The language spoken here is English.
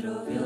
pozdrowiona,